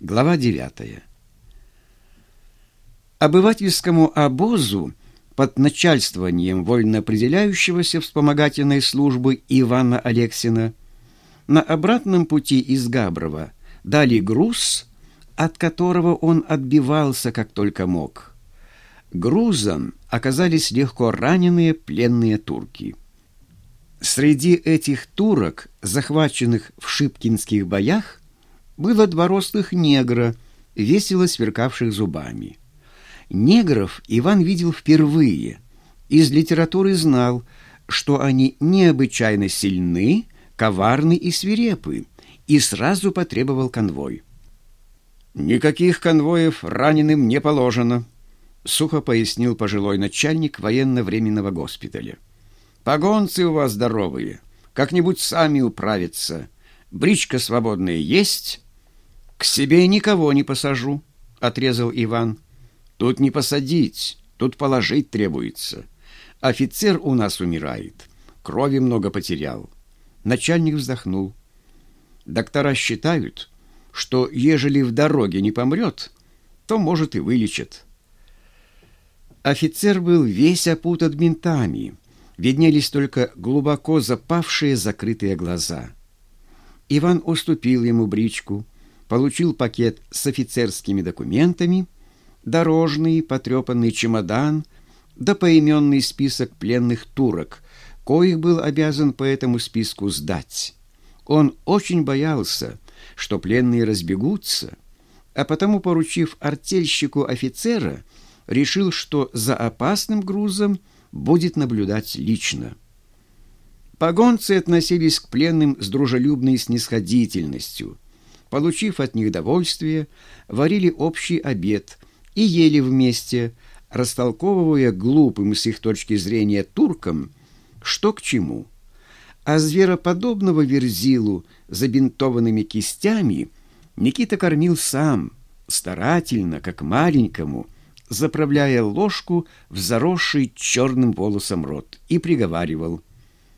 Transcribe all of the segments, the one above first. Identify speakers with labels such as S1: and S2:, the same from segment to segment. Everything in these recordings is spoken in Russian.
S1: Глава 9. Обывательскому обозу под начальствованием вольно определяющегося вспомогательной службы Ивана Алексина на обратном пути из Габрова дали груз, от которого он отбивался как только мог. Грузом оказались легко раненые пленные турки. Среди этих турок, захваченных в шипкинских боях, было два рослых негра, весело сверкавших зубами. Негров Иван видел впервые. Из литературы знал, что они необычайно сильны, коварны и свирепы, и сразу потребовал конвой. «Никаких конвоев раненым не положено», — сухо пояснил пожилой начальник военно-временного госпиталя. «Погонцы у вас здоровые, как-нибудь сами управятся. Бричка свободная есть?» «К себе никого не посажу», — отрезал Иван. «Тут не посадить, тут положить требуется. Офицер у нас умирает, крови много потерял». Начальник вздохнул. «Доктора считают, что ежели в дороге не помрет, то, может, и вылечат». Офицер был весь опутан бинтами, виднелись только глубоко запавшие закрытые глаза. Иван уступил ему бричку — получил пакет с офицерскими документами, дорожный потрепанный чемодан да поименный список пленных турок, коих был обязан по этому списку сдать. Он очень боялся, что пленные разбегутся, а потому, поручив артельщику офицера, решил, что за опасным грузом будет наблюдать лично. Погонцы относились к пленным с дружелюбной снисходительностью – Получив от них довольствие, варили общий обед и ели вместе, растолковывая глупым с их точки зрения туркам, что к чему. А звероподобного верзилу забинтованными кистями Никита кормил сам, старательно, как маленькому, заправляя ложку в заросший черным волосом рот, и приговаривал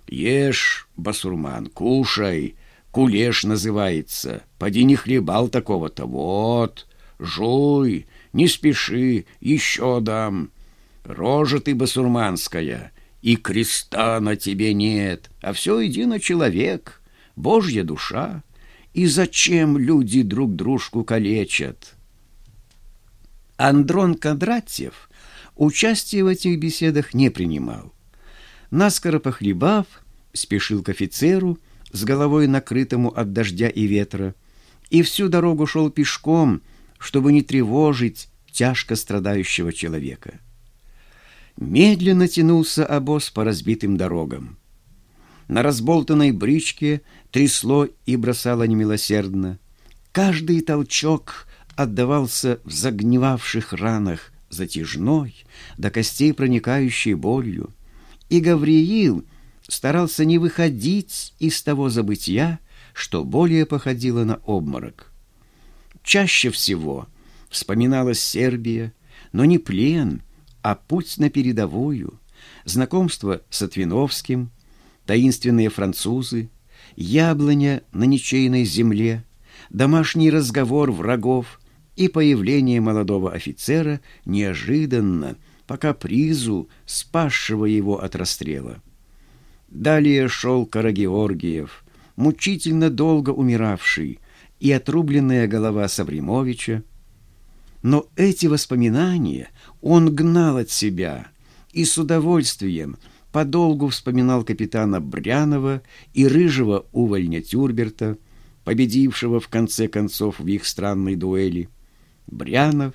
S1: «Ешь, басурман, кушай!» Кулеш называется. Поди не хлебал такого-то. Вот, жуй, не спеши, еще дам. Рожа ты басурманская, и креста на тебе нет, а все едино человек, Божья душа. И зачем люди друг дружку калечат? Андрон Кадратьев участие в этих беседах не принимал. Наскоро похлебав, спешил к офицеру, с головой накрытому от дождя и ветра, и всю дорогу шел пешком, чтобы не тревожить тяжко страдающего человека. Медленно тянулся обоз по разбитым дорогам. На разболтанной бричке трясло и бросало немилосердно. Каждый толчок отдавался в загнивавших ранах затяжной, до костей проникающей болью. И Гавриил — старался не выходить из того забытия, что более походило на обморок. Чаще всего вспоминалась Сербия, но не плен, а путь на передовую, знакомство с Отвиновским, таинственные французы, яблоня на ничейной земле, домашний разговор врагов и появление молодого офицера неожиданно по капризу, спасшего его от расстрела. Далее шел Карагеоргиев, мучительно долго умиравший, и отрубленная голова Савримовича. Но эти воспоминания он гнал от себя и с удовольствием подолгу вспоминал капитана Брянова и рыжего увольня Тюрберта, победившего в конце концов в их странной дуэли. Брянов,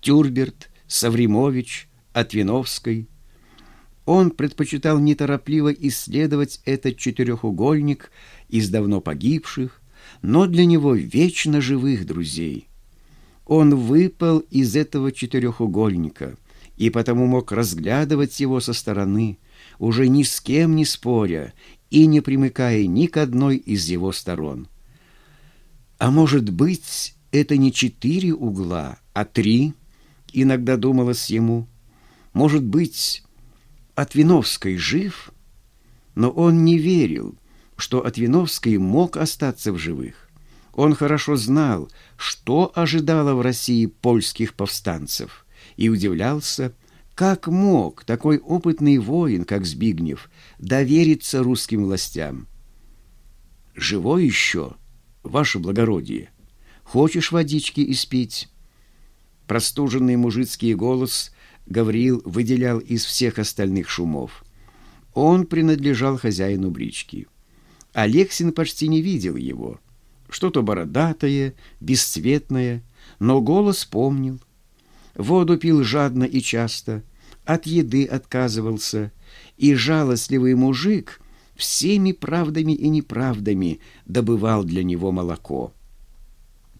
S1: Тюрберт, Савримович, Отвиновский — он предпочитал неторопливо исследовать этот четырехугольник из давно погибших, но для него вечно живых друзей. Он выпал из этого четырехугольника и потому мог разглядывать его со стороны, уже ни с кем не споря и не примыкая ни к одной из его сторон. А может быть, это не четыре угла, а три, иногда думалось ему. Может быть, Отвиновский жив, но он не верил, что Отвиновский мог остаться в живых. Он хорошо знал, что ожидало в России польских повстанцев, и удивлялся, как мог такой опытный воин, как Збигнев, довериться русским властям. «Живой еще, ваше благородие? Хочешь водички испить?» Простуженный мужицкий голос Гавриил выделял из всех остальных шумов. Он принадлежал хозяину брички. Алексин почти не видел его. Что-то бородатое, бесцветное, но голос помнил. Воду пил жадно и часто, от еды отказывался, и жалостливый мужик всеми правдами и неправдами добывал для него молоко.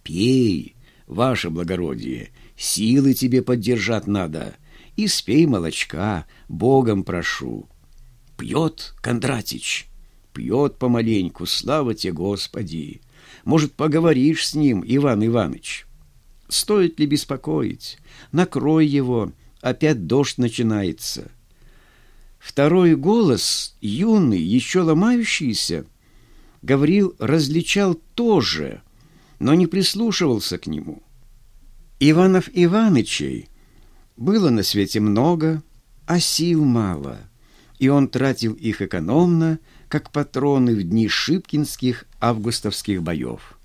S1: «Пей, ваше благородие, силы тебе поддержать надо, и спей молочка, Богом прошу». Пьет Кондратич, пьет помаленьку, слава тебе, Господи. Может, поговоришь с ним, Иван Иванович? Стоит ли беспокоить? Накрой его, опять дождь начинается. Второй голос, юный, еще ломающийся, Гаврил различал тоже, но не прислушивался к нему. Иванов Иванычей было на свете много, а сил мало — и он тратил их экономно, как патроны в дни шипкинских августовских боев.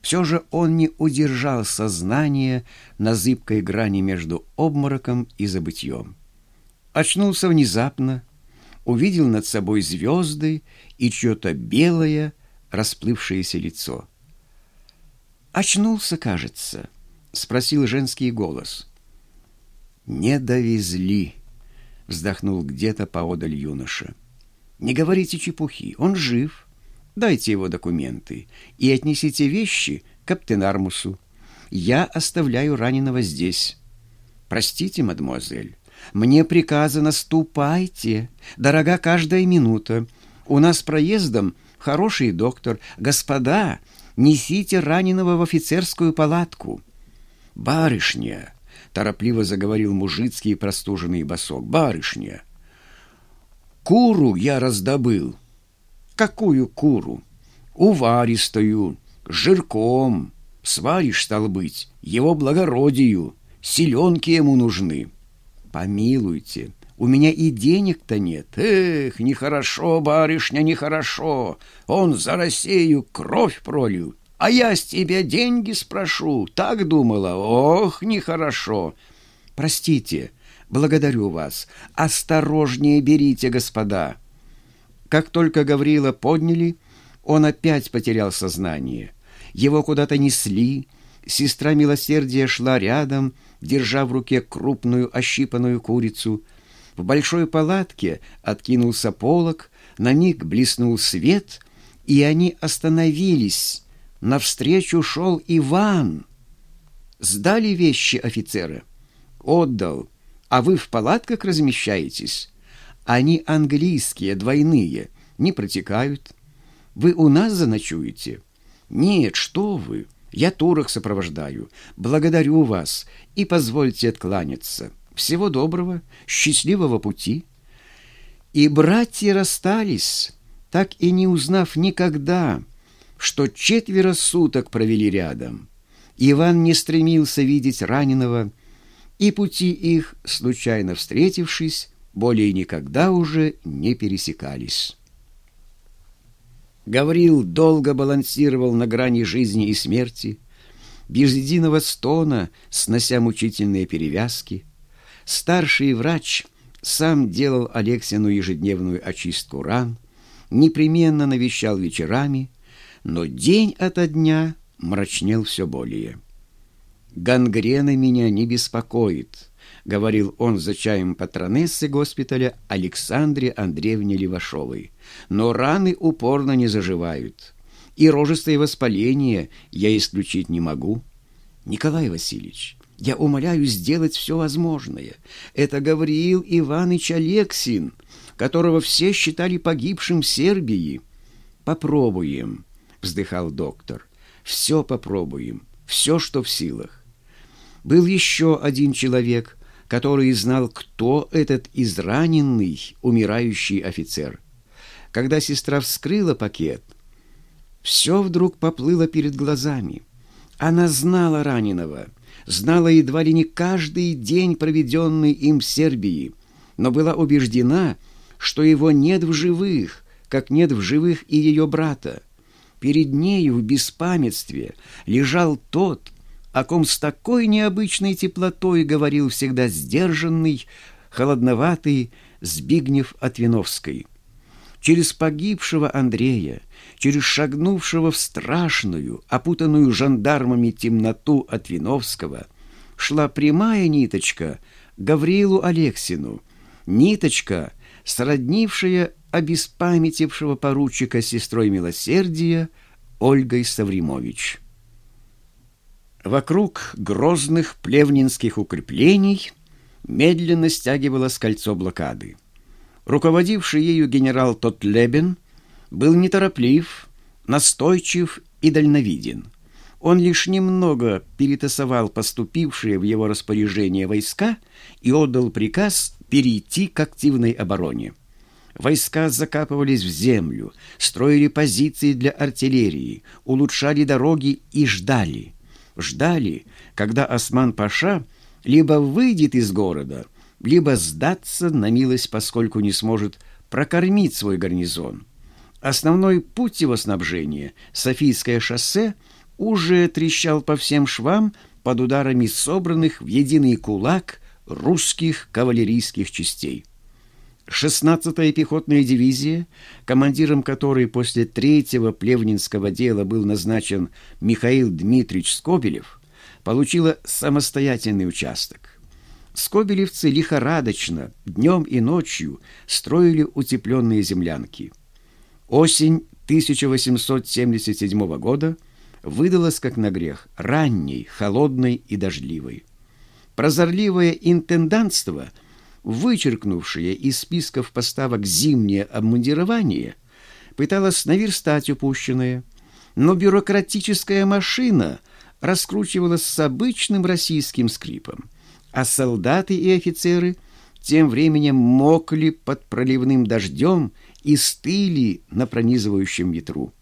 S1: Все же он не удержал сознание на зыбкой грани между обмороком и забытьем. Очнулся внезапно, увидел над собой звезды и чье-то белое, расплывшееся лицо. «Очнулся, кажется», — спросил женский голос. «Не довезли», вздохнул где-то поодаль юноша. «Не говорите чепухи, он жив. Дайте его документы и отнесите вещи к Аптенармусу. Я оставляю раненого здесь. Простите, мадемуазель, мне приказано ступайте. Дорога каждая минута. У нас проездом хороший доктор. Господа, несите раненого в офицерскую палатку. Барышня!» Торопливо заговорил мужицкий простуженный босок. «Барышня, куру я раздобыл». «Какую куру?» «Уваристую, жирком. Сваришь, стал быть, его благородию. Селенки ему нужны». «Помилуйте, у меня и денег-то нет. Эх, нехорошо, барышня, нехорошо. Он за Россию кровь пролил, а я с тебя деньги спрошу. Так думала. Ох, нехорошо. Простите, благодарю вас. Осторожнее берите, господа. Как только Гаврила подняли, он опять потерял сознание. Его куда-то несли. Сестра милосердия шла рядом, держа в руке крупную ощипанную курицу. В большой палатке откинулся полог, на них блеснул свет, и они остановились Навстречу шел Иван. Сдали вещи офицера. Отдал. А вы в палатках размещаетесь? Они английские, двойные, не протекают. Вы у нас заночуете? Нет, что вы. Я турок сопровождаю. Благодарю вас и позвольте откланяться. Всего доброго, счастливого пути. И братья расстались, так и не узнав никогда, что четверо суток провели рядом. Иван не стремился видеть раненого, и пути их, случайно встретившись, более никогда уже не пересекались. Гаврил долго балансировал на грани жизни и смерти, без единого стона, снося мучительные перевязки. Старший врач сам делал Алексину ежедневную очистку ран, непременно навещал вечерами, но день ото дня мрачнел все более. «Гангрена меня не беспокоит», — говорил он за чаем патронессы госпиталя Александре Андреевне Левашовой. «Но раны упорно не заживают, и рожистое воспаление я исключить не могу. Николай Васильевич, я умоляю сделать все возможное. Это Гавриил Иванович Алексин, которого все считали погибшим в Сербии. Попробуем». — вздыхал доктор. «Все попробуем, все, что в силах». Был еще один человек, который знал, кто этот израненный, умирающий офицер. Когда сестра вскрыла пакет, Все вдруг поплыло перед глазами. Она знала раненого, знала едва ли не каждый день, проведенный им в Сербии, но была убеждена, что его нет в живых, как нет в живых и ее брата. Перед нею в беспамятстве лежал тот, о ком с такой необычной теплотой говорил всегда сдержанный, холодноватый Збигнев Отвиновской. Через погибшего Андрея, через шагнувшего в страшную, опутанную жандармами темноту Отвиновского, шла прямая ниточка Гаврилу Алексину, ниточка, сроднившая обеспамятившего поручика сестрой милосердия Ольгой Савримович. Вокруг грозных плевнинских укреплений медленно стягивалось кольцо блокады. Руководивший ею генерал Тотлебен был нетороплив, настойчив и дальновиден. Он лишь немного перетасовал поступившие в его распоряжение войска и отдал приказ перейти к активной обороне. Войска закапывались в землю, строили позиции для артиллерии, улучшали дороги и ждали. Ждали, когда Осман-Паша либо выйдет из города, либо сдаться на милость, поскольку не сможет прокормить свой гарнизон. Основной путь его снабжения, Софийское шоссе, уже трещал по всем швам под ударами собранных в единый кулак русских кавалерийских частей. 16-я пехотная дивизия, командиром которой после третьего плевнинского дела был назначен Михаил Дмитриевич Скобелев, получила самостоятельный участок. Скобелевцы лихорадочно, днем и ночью строили утепленные землянки. Осень 1877 года выдалась, как на грех, ранней, холодной и дождливой. Прозорливое интендантство – вычеркнувшая из списков поставок зимнее обмундирование, пыталась наверстать упущенное, но бюрократическая машина раскручивалась с обычным российским скрипом, а солдаты и офицеры тем временем мокли под проливным дождем и стыли на пронизывающем ветру.